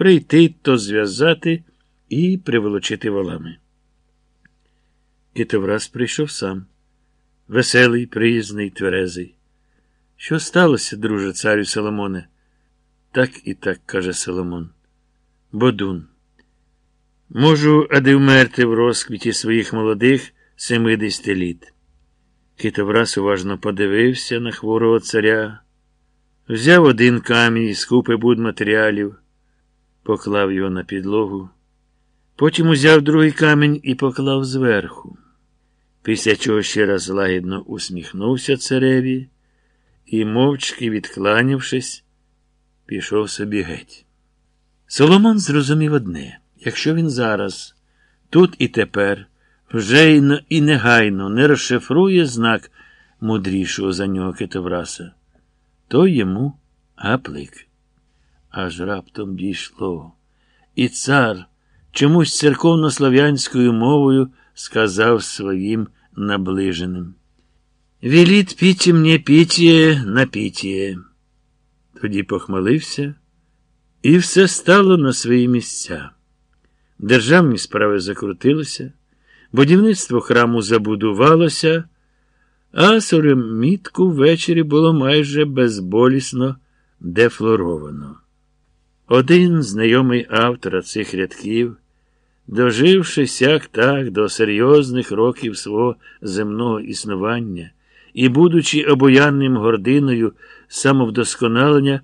прийти, то зв'язати і приволочити волами. Китовраз прийшов сам, веселий, приязний, тверезий. Що сталося, друже, царю Соломоне? Так і так, каже Соломон. Бодун. Можу, ади вмерти в розквіті своїх молодих семидесяти літ. Китовраз уважно подивився на хворого царя, взяв один камінь із купи будматеріалів, поклав його на підлогу, потім узяв другий камінь і поклав зверху, після чого ще раз лагідно усміхнувся цареві і, мовчки відкланявшись, пішов собі геть. Соломон зрозумів одне якщо він зараз, тут і тепер, вже і негайно не розшифрує знак мудрішого за нього Китовраса, то йому гаплик. Аж раптом дійшло. І цар чомусь церковнослов'янською мовою сказав своїм наближеним. Веліть піті мені пітіє на пітіє. Тоді похмалився, і все стало на свої місця. Державні справи закрутилися, будівництво храму забудувалося, а соремітку ввечері було майже безболісно дефлоровано. Один знайомий автора цих рядків, доживши сяк так до серйозних років свого земного існування і, будучи обоянним гординою самовдосконалення,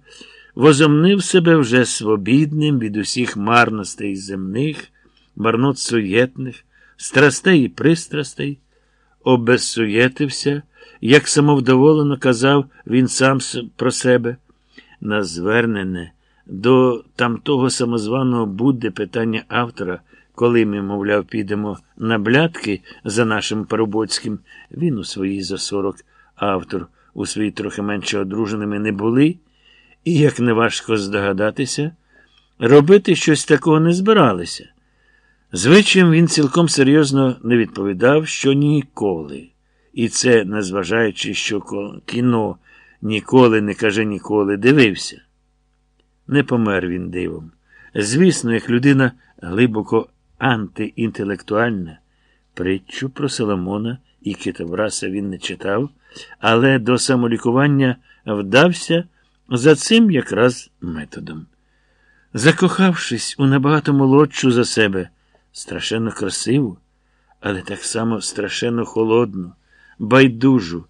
возомнив себе вже свобідним від усіх марностей земних, марнот суєтних, страстей і пристрастей, обезсуєтився, як самовдоволено казав він сам про себе, на звернене до тамтого самозваного Будди питання автора, коли ми, мовляв, підемо на блядки за нашим Парубоцьким, він у своїй за сорок автор, у своїй трохи менше одруженими не були, і, як неважко здогадатися, робити щось такого не збиралися. Звичаєм він цілком серйозно не відповідав, що ніколи. І це, незважаючи, що кіно ніколи не каже ніколи, дивився. Не помер він дивом. Звісно, як людина глибоко антиінтелектуальна, притчу про Соломона і Китовраса він не читав, але до самолікування вдався за цим якраз методом. Закохавшись у набагато молодшу за себе, страшенно красиву, але так само страшенно холодну, байдужу,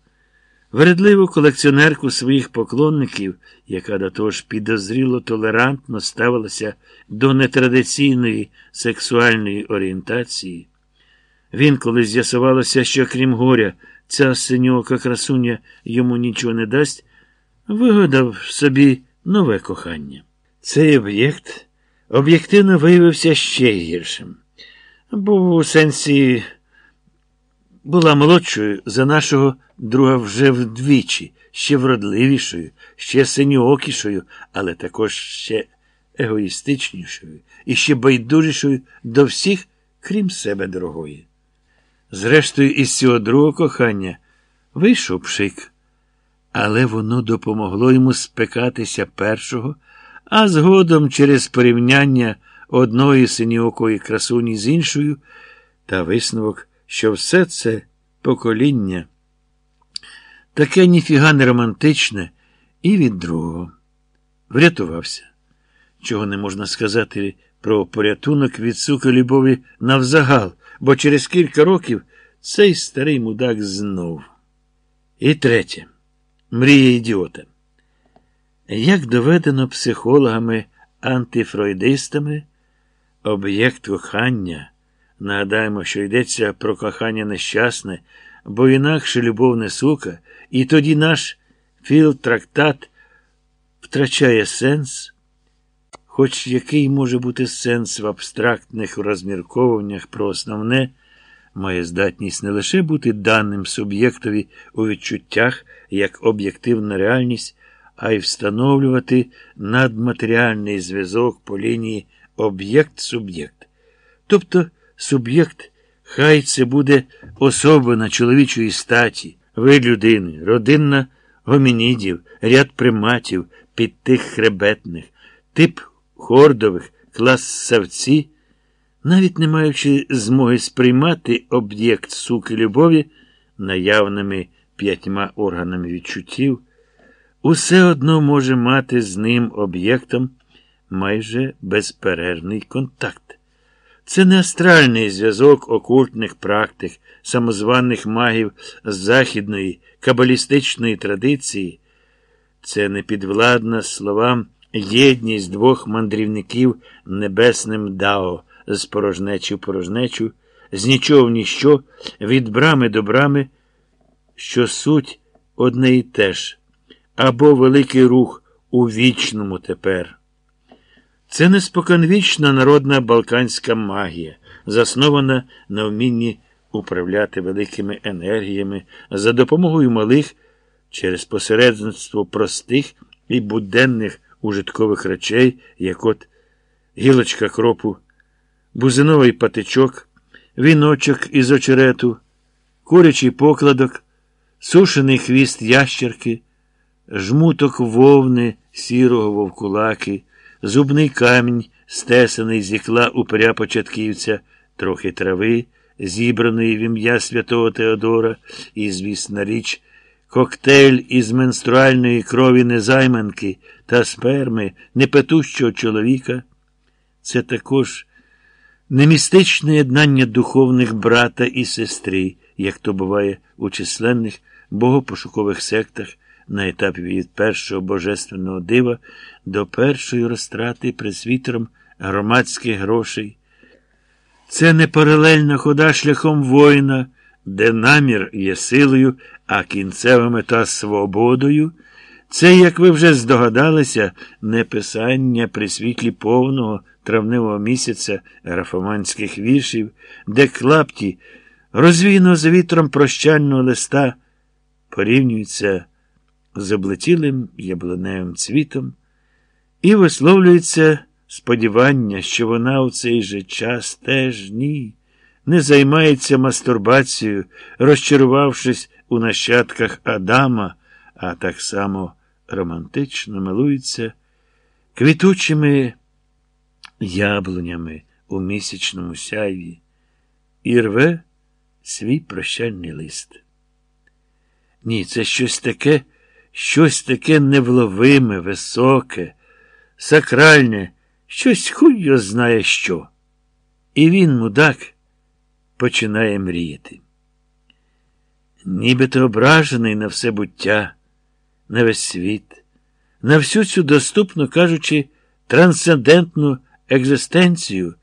вередливу колекціонерку своїх поклонників, яка до того ж підозріло толерантно ставилася до нетрадиційної сексуальної орієнтації. Він, коли з'ясувалося, що крім горя, ця синьока красуня йому нічого не дасть, вигадав собі нове кохання. Цей об'єкт об'єктивно виявився ще гіршим. Був у сенсі була молодшою за нашого друга вже вдвічі, ще вродливішою, ще синьоокішою, але також ще егоїстичнішою і ще байдужішою до всіх, крім себе дорогої. Зрештою, із цього другого кохання вийшов пшик, але воно допомогло йому спекатися першого, а згодом через порівняння одної синьоокої красуні з іншою, та висновок, що все це покоління таке ніфіга не романтичне, і від другого врятувався. Чого не можна сказати про порятунок від сука любові навзагал, бо через кілька років цей старий мудак знов. І третє. Мрія ідіота. Як доведено психологами антифройдистами, об'єкт кохання, нагадаємо, що йдеться про кохання нещасне, бо інакше любов не сука, і тоді наш філтрактат втрачає сенс, хоч який може бути сенс в абстрактних розмірковуваннях про основне, має здатність не лише бути даним суб'єктові у відчуттях як об'єктивна реальність, а й встановлювати надматеріальний зв'язок по лінії об'єкт-суб'єкт. Тобто суб'єкт, хай це буде особина чоловічої статі, вид людини, родинна гомінідів, ряд приматів, підтих хребетних, тип хордових, класавці, навіть не маючи змоги сприймати об'єкт суки любові наявними п'ятьма органами відчуттів, усе одно може мати з ним об'єктом майже безперервний контакт. Це не астральний зв'язок окультних практик, самозваних магів з західної кабалістичної традиції, це не підвладна словам єдність двох мандрівників небесним дао з порожнечі в порожнечу, з нічого в ніщо, від брами до брами, що суть одне і те ж, або великий рух у вічному тепер. Це неспоконвічна народна балканська магія, заснована на вмінні управляти великими енергіями за допомогою малих через посередництво простих і буденних ужиткових речей, як от гілочка кропу, бузиновий патичок, віночок із очерету, курячий покладок, сушений хвіст ящерки, жмуток вовни сірого вовкулаки зубний камінь, стесаний з ікла упиря початківця, трохи трави, зібраної в ім'я святого Теодора, і, звісна річ, коктейль із менструальної крові незайманки та сперми непетущого чоловіка. Це також немістичне єднання духовних брата і сестри, як то буває у численних богопошукових сектах на етапі від першого божественного дива до першої розтрати присвітером громадських грошей. Це не паралельна хода шляхом воїна, де намір є силою, а кінцева мета свободою. Це, як ви вже здогадалися, не писання при світлі повного травневого місяця графоманських віршів, де клапті, розвійно за вітром прощального листа, порівнюються з облетілим яблуневим цвітом, і висловлюється сподівання, що вона у цей же час теж ні, не займається мастурбацією, розчарувавшись у нащадках Адама, а так само романтично милується квітучими яблунями у місячному сяйві і рве свій прощальний лист. Ні, це щось таке щось таке невловиме, високе, сакральне, щось хуй його знає що. І він, мудак, починає мріяти. Нібито ображений на все буття, на весь світ, на всю цю доступну кажучи, трансцендентну екзистенцію.